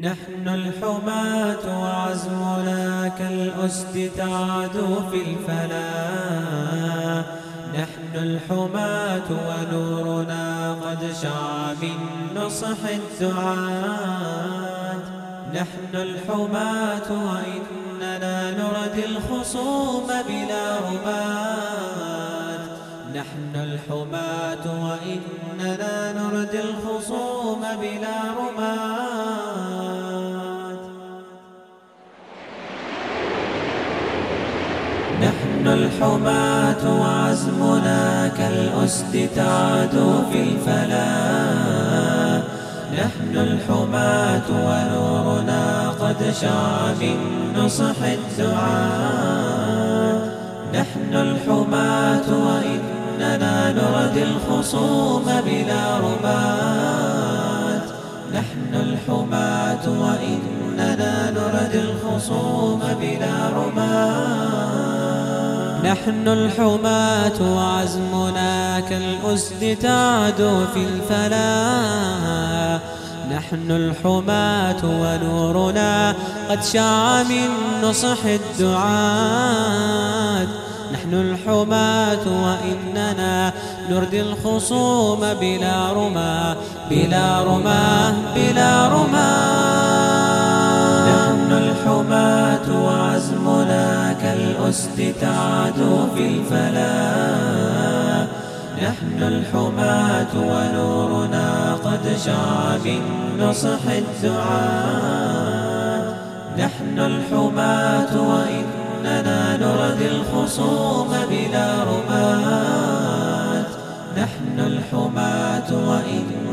نحن الحماة وعزمنا كالأسد تعدو في الفلا نحن الحماة ونورنا قد شع من نصح الدعاة. نحن الحماة وإننا نردي الخصوم بلا ربات نحن الحماة وإننا نردي الخصوم بلا رمات نحن الحماة وعزمنا كالأسد تعدو في الفلا نحن الحماة ونورنا قد شع من نصح الدعاء. نحن الحماة وإننا نردي الخصوم بلا ربات نحن الحماة وإننا نردي الخصوم بلا ربات نحن الحماة وعزمنا كالأسد تعدو في الفلاح. نحن الحماة ونورنا قد شع من نصح الدعاة. نحن الحماة وإننا نردي الخصوم بلا رما بلا رما بلا رما كالأسد تعدو في الفلا نحن الحماة ونورنا قد شع من نصح الدعاء. نحن الحماة وإننا نردي الخصوم بلا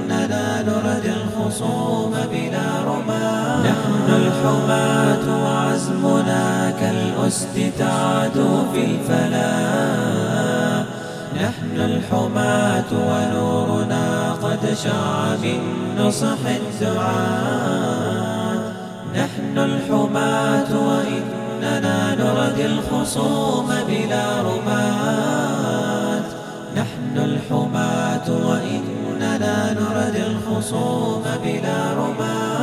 وإننا نردي الخصوم بلا رمات نحن الحماة وعزمنا كالأسد تعدو في الفلا. نحن الحماة ونورنا قد شع من نصح الدعاء. نحن الحماة وإننا نردي الخصوم بلا رمات نردي الخصوم بلا رمات